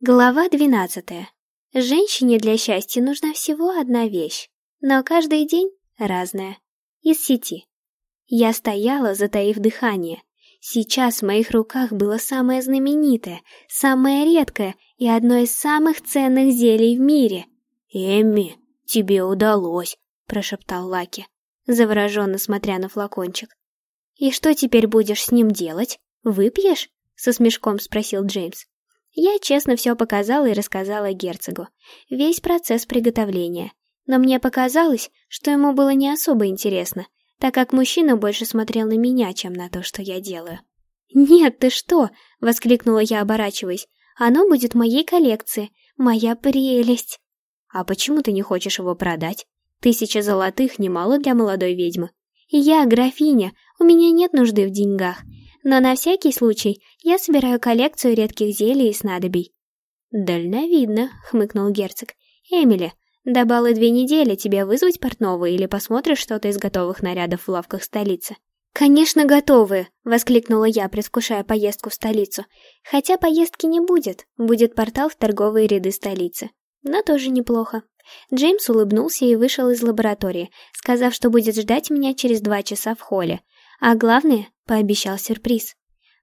Глава двенадцатая. Женщине для счастья нужна всего одна вещь, но каждый день разная. Из сети. Я стояла, затаив дыхание. Сейчас в моих руках было самое знаменитое, самое редкое и одно из самых ценных зелий в мире. «Эмми, тебе удалось», — прошептал Лаки, завороженно смотря на флакончик. «И что теперь будешь с ним делать? Выпьешь?» — со смешком спросил Джеймс. Я честно все показала и рассказала герцогу. Весь процесс приготовления. Но мне показалось, что ему было не особо интересно, так как мужчина больше смотрел на меня, чем на то, что я делаю. «Нет, ты что?» — воскликнула я, оборачиваясь. «Оно будет моей коллекции. Моя прелесть!» «А почему ты не хочешь его продать? Тысяча золотых немало для молодой ведьмы. Я графиня, у меня нет нужды в деньгах. Но на всякий случай я собираю коллекцию редких зелий и снадобий». «Дальновидно», — хмыкнул герцог. «Эмили, до бала две недели тебе вызвать портного или посмотришь что-то из готовых нарядов в лавках столицы?» «Конечно, готовые!» — воскликнула я, предвкушая поездку в столицу. «Хотя поездки не будет, будет портал в торговые ряды столицы. Но тоже неплохо». Джеймс улыбнулся и вышел из лаборатории, сказав, что будет ждать меня через два часа в холле. А главное, пообещал сюрприз.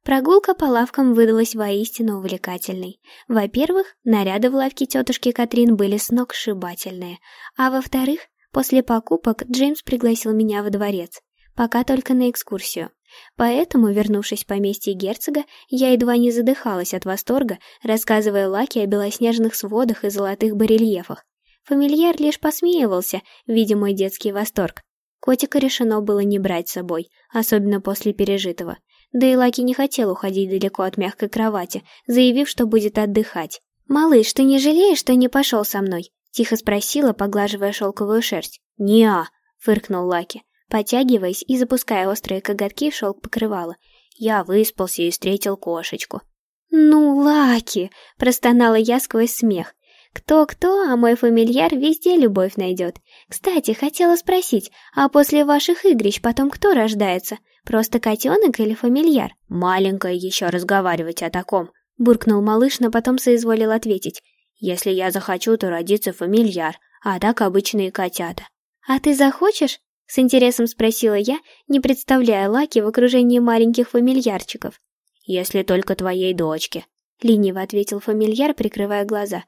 Прогулка по лавкам выдалась воистину увлекательной. Во-первых, наряды в лавке тетушки Катрин были сногсшибательные, а во-вторых, после покупок Джеймс пригласил меня во дворец, пока только на экскурсию. Поэтому, вернувшись в поместье герцога, я едва не задыхалась от восторга, рассказывая Лаке о белоснежных сводах и золотых барельефах. Фамильяр лишь посмеивался, видя мой детский восторг. Котика решено было не брать с собой, особенно после пережитого. Да и Лаки не хотел уходить далеко от мягкой кровати, заявив, что будет отдыхать. «Малыш, ты не жалеешь, что не пошел со мной?» — тихо спросила, поглаживая шелковую шерсть. «Не-а», фыркнул Лаки, потягиваясь и запуская острые коготки в шелк покрывала. «Я выспался и встретил кошечку». «Ну, Лаки!» — простонала я сквозь смех. Кто-кто, а мой фамильяр везде любовь найдет. Кстати, хотела спросить, а после ваших игрищ потом кто рождается? Просто котенок или фамильяр? Маленькая еще разговаривать о таком. Буркнул малыш, но потом соизволил ответить. Если я захочу, то родится фамильяр, а так обычные котята. А ты захочешь? С интересом спросила я, не представляя Лаки в окружении маленьких фамильярчиков. «Если только твоей дочке», — лениво ответил фамильяр, прикрывая глаза.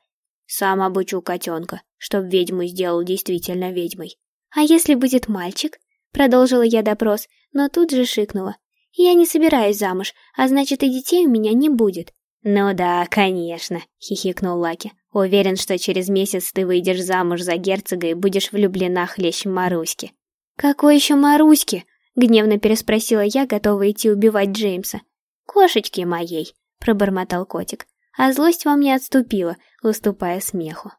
Сам обучу котенка, чтоб ведьму сделал действительно ведьмой. А если будет мальчик? Продолжила я допрос, но тут же шикнула. Я не собираюсь замуж, а значит и детей у меня не будет. «Ну да, конечно», — хихикнул Лаки. «Уверен, что через месяц ты выйдешь замуж за герцога и будешь влюблена хлещ Маруськи». «Какой еще Маруськи?» — гневно переспросила я, готова идти убивать Джеймса. «Кошечки моей», — пробормотал котик а злость во мне отступила, уступая смеху.